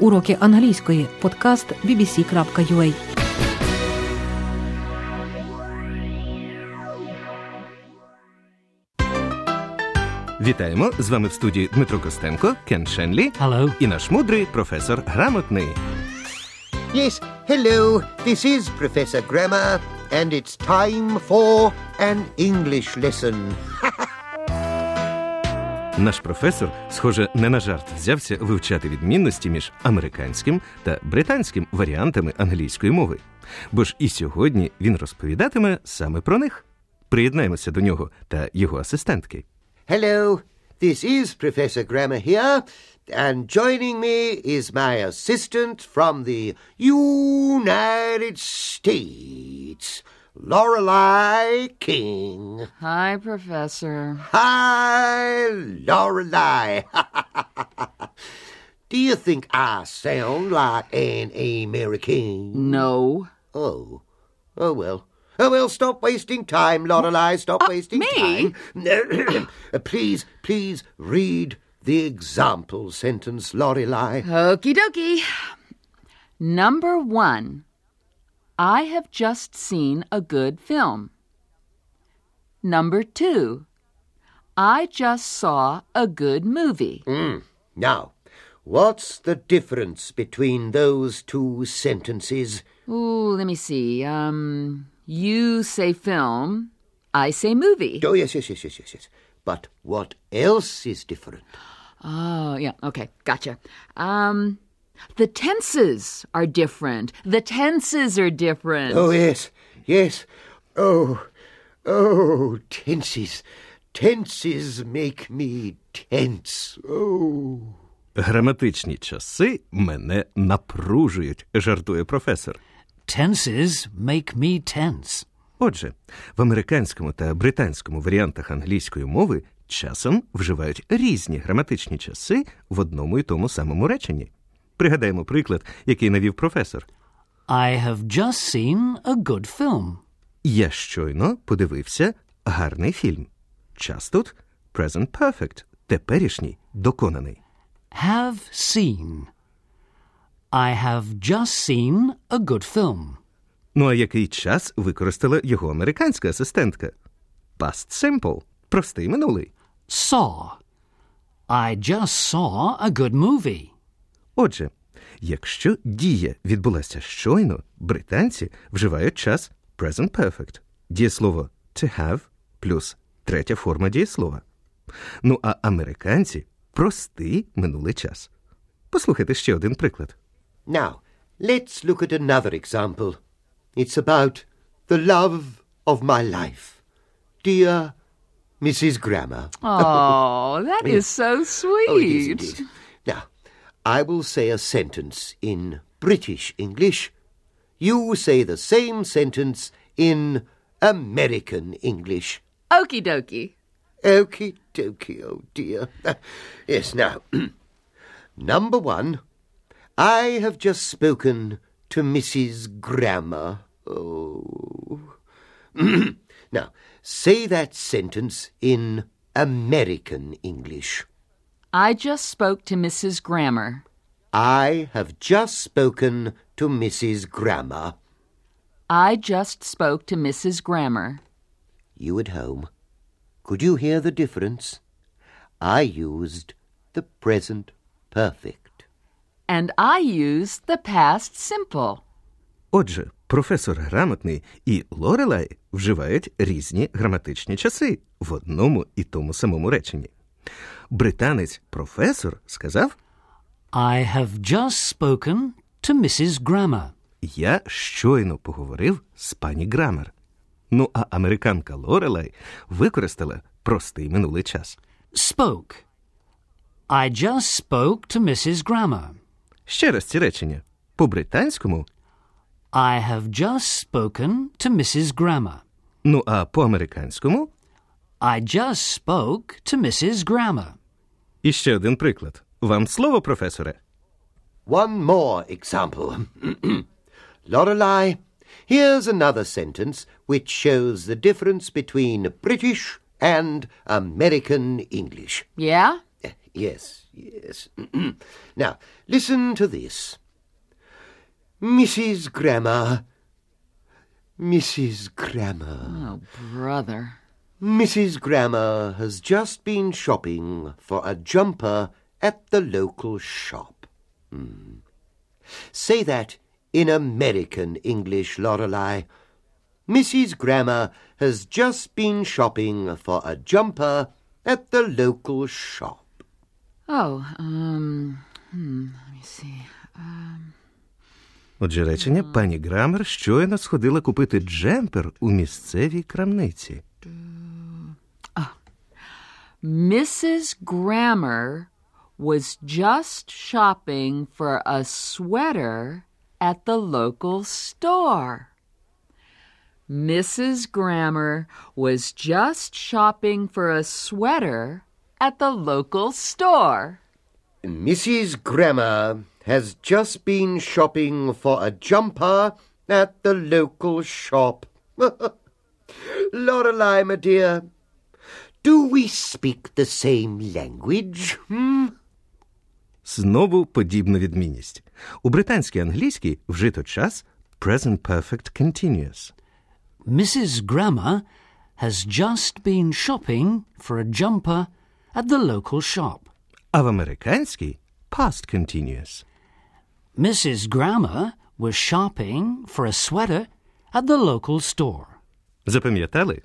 Уроки англійської. Подкаст bbc.ua Вітаємо з вами в студії Дмитро Костенко, Кен Шенлі Hello. і наш мудрий професор грамотний. Yes, hello. This is Professor Grammar, and it's time for an English lesson. Наш професор, схоже, не на жарт взявся вивчати відмінності між американським та британським варіантами англійської мови. Бо ж і сьогодні він розповідатиме саме про них. Приєднаємося до нього та його асистентки. Hello, this is Professor Grammar here, and joining me is my assistant from the United States, Lorelei King. Hi, Professor. Hi, Lorelei. Do you think I sound like an American? No. Oh. Oh, well. Oh, well, stop wasting time, Lorelei. Stop wasting me? time. Uh, please, please read the example sentence, Lorelei. Okie dokie. Number one. I have just seen a good film. Number two. I just saw a good movie. Now, what's the difference between those two sentences? Ooh, let me see. Um, you say film, I say movie. Oh, yes, yes, yes, yes, yes, yes. But what else is different? Oh, yeah, okay, gotcha. Um, the tenses are different. The tenses are different. Oh, yes, yes. Oh, oh, tenses. Tenses make me tense. Oh. Граматичні часи мене напружують, жартує професор. Tenses make me tense. Отже, в американському та британському варіантах англійської мови часом вживають різні граматичні часи в одному і тому самому реченні. Пригадаємо приклад, який навів професор. I have just seen a good film. Я щойно подивився гарний фільм. Час тут present perfect, теперішній, доконаний. Have seen. I have just seen a good film. Ну а який час використала його американська асистентка? Past simple, простий минулий. Saw. I just saw a good movie. Отже, якщо дія відбулася щойно, британці вживають час present perfect, дієслово to have плюс третя форма дієслова. Ну а американці простий минулий час. Послухайте ще один приклад. Now, let's look at another example. It's about the love of my life. Dear Mrs. Grammar. Oh, that is so Oh, it is sweet. indeed. I will say a sentence in British English. You say the same sentence in American English. Okie dokie. Okie dokie, oh dear. yes, now, number one, I have just spoken to Mrs. Grammar. Oh. now, say that sentence in American English. I just spoke to Mrs. Grammer. I have just spoken to Mrs. Grammar. I just spoke to Mrs. Grammer. You at home, could you hear the difference? I used the present perfect. And I used the past simple. Отже, професор грамотний і Лорелай вживають різні граматичні часи в одному і тому самому реченні. Британець професор сказав: I have just spoken to Mrs. Grammar. Я щойно поговорив з пані Грамер. Ну а американка Лорелай використала простий минулий час. Spoke. I just spoke to Mrs. Grammar. Ще раз ці речення. По-британському, I have just spoken to Mrs. Grammar. ну а по-американському. I just spoke to Mrs. Grammar. І ще один приклад. Вам слово, професоре. One more example. Lorelei, here's another sentence which shows the difference between British and American English. Yeah? Yes, yes. now, listen to this. Mrs. Grammar. Mrs. Grammar. Oh, brother. Mrs. Grammar has just been shopping for a jumper at the local shop. Hmm. Say that in American English, Lorelei. Mrs. Grammar has just been shopping for a jumper at the local shop. Oh, um, hmm, let me see. Отже, речення пані Грамер щойно сходила купити джемпер у місцевій крамниці. Mrs. Grammar was just shopping for a sweater at the local store. Mrs. Grammar was just shopping for a sweater at the local store. Mrs. Grammar has just been shopping for a jumper at the local shop. Lorelei, my dear, do we speak the same language? Hmm? Знову подібна відмінність. У британській англійській вжито час present perfect continuous. Mrs. Grammer has just been shopping for a jumper at the local shop. А в американській past continuous. Mrs. Grammer was shopping for a sweater at the local store. Запам'ятали?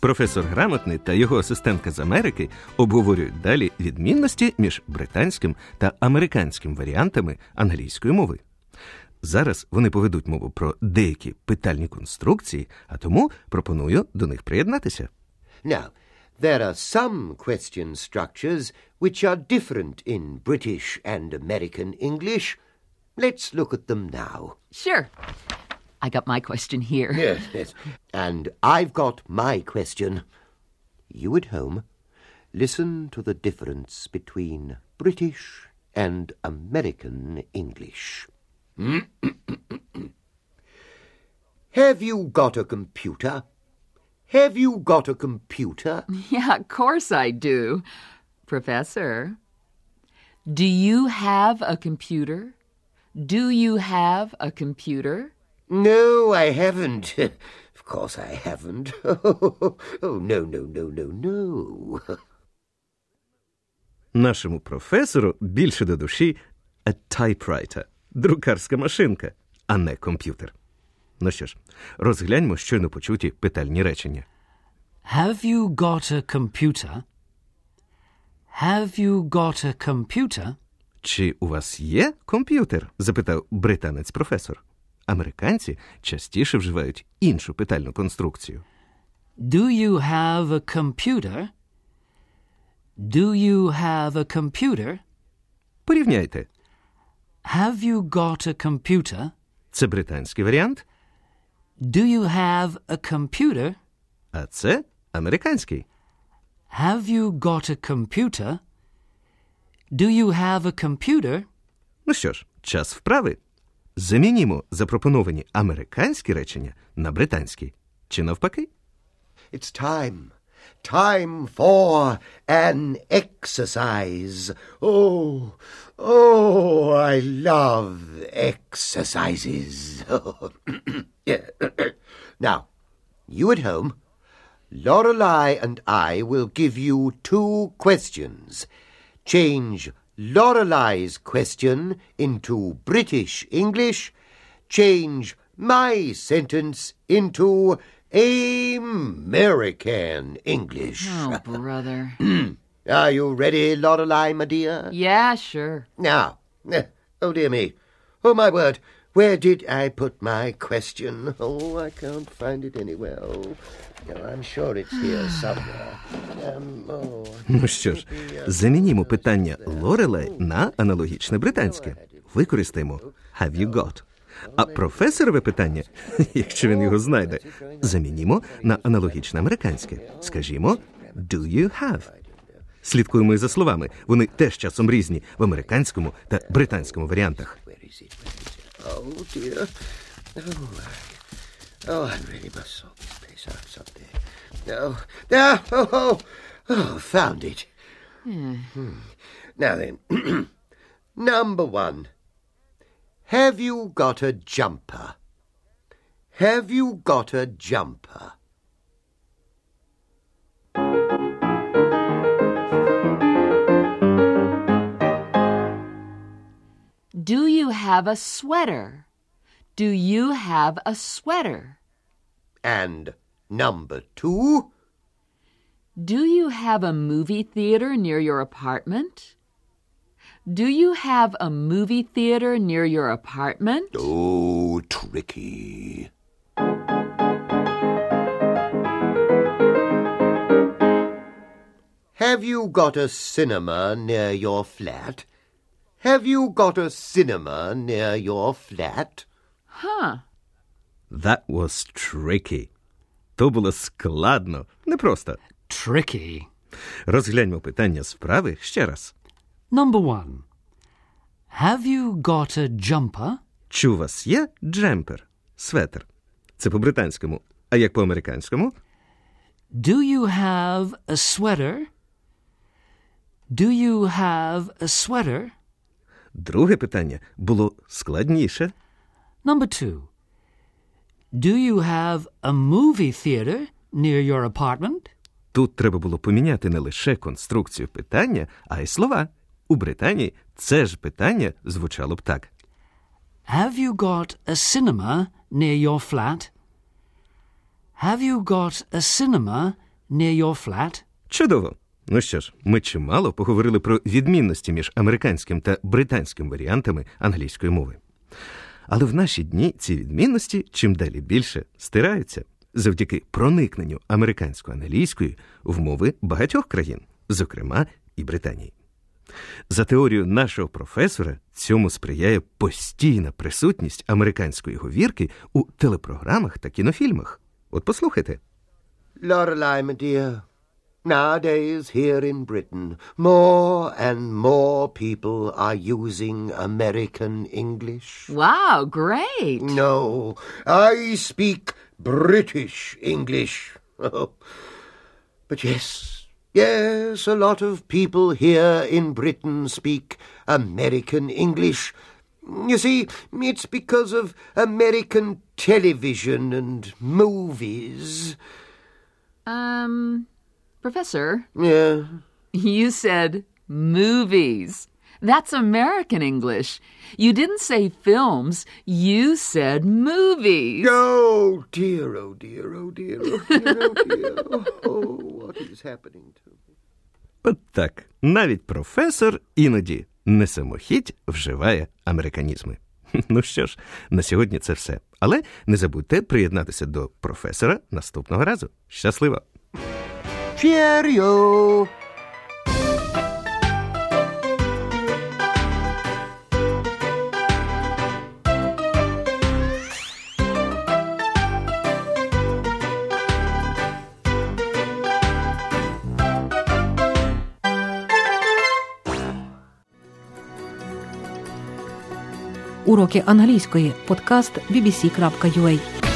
Професор грамотний та його асистентка з Америки обговорюють далі відмінності між британським та американським варіантами англійської мови. Зараз вони поведуть мову про деякі питальні конструкції, а тому пропоную до них приєднатися. Now, there are some question structures which are different in British and American English. Let's look at them now. Sure. I got my question here. Yes, yes. And I've got my question. You at home, listen to the difference between British and American English. Have you got a computer? Have you got a computer? Yeah, of course I do. Professor, do you have a computer? Do you have a computer? No, I haven't. of course I haven't. oh, no, no, no, no, no. Нашому професору більше до душі a typewriter – друкарська машинка, а не комп'ютер. Ну що ж, розгляньмо щойно почуті питальні речення. Have you got a computer? Have you got a computer? Чи у вас є комп'ютер? запитав британець професор. Американці частіше вживають іншу питальну конструкцію. Do you have a computer? Do you have a computer? Порівняйте. Have you got a computer? Це британський варіант, Do you have a computer? а це американський. Have you got a computer? Do you have a computer? Ну що ж, час вправи. Замінімо запропоновані американські речення на британські. Чи навпаки? It's time. Time for an exercise. Oh, oh, I love exercises. yeah. now, you at home, Lorelei and I will give you two questions. Change Lorelei's question into British English. Change my sentence into American English. Oh, brother. Are you ready, Lorelei, my dear? yeah, sure. Now, eh, oh dear me. Oh my word, where did I put my question? Oh, I can't find it anywhere. Oh, I'm sure it's here somewhere. Ну що ж, замінімо питання Лорелей на аналогічне британське. Використаємо have you got. А професорове питання, якщо він його знайде, замінімо на аналогічне американське. Скажімо, do you have. Слідкуємо і за словами. Вони теж часом різні в американському та британському варіантах. Oh dear. Oh, Oh, I really must sort this out someday. Oh, there! Oh, oh, oh, found it. Hmm. Now then, number one. Have you got a jumper? Have you got a jumper? Do you have a sweater? Do you have a sweater? And number two. Do you have a movie theater near your apartment? Do you have a movie theater near your apartment? Oh, tricky. Have you got a cinema near your flat? Have you got a cinema near your flat? Huh. That was tricky. То було складно, непросто. Tricky. Розгляньмо питання справи ще раз. Number one. Have you got a jumper? Чи у вас є джемпер, светр? Це по-британському. А як по-американському? Do you have a sweater? Do you have a sweater? Друге питання було складніше. Number two. Do you have a movie theater near your apartment? Тут треба було поміняти не лише конструкцію питання, а й слова. У Британії це ж питання звучало б так. Have you got a cinema near your flat? Have you got a cinema near your flat? Чудово! Ну що ж, ми чимало поговорили про відмінності між американським та британським варіантами англійської мови. Але в наші дні ці відмінності чим далі більше стираються завдяки проникненню американсько-англійської в мови багатьох країн, зокрема і Британії. За теорією нашого професора, цьому сприяє постійна присутність американської говірки у телепрограмах та кінофільмах. От послухайте. Lorelei, my nowadays here in Britain, more and more people are using American English. Wow, great. No, I speak British English. but yes, yes, a lot of people here in Britain speak American English. You see, it's because of American television and movies. Um, Professor, Yeah. you said movies. That's American English. You didn't say films, you said movies. Oh dear, oh dear, oh dear, oh dear, oh dear. Oh, what is happening to me? От так, навіть професор іноді не самохідь вживає американізми. Ну що ж, на сьогодні це все. Але не забудьте приєднатися до професора наступного разу. Щасливо! Cheerio! Уроки англійської. Подкаст bbc.ua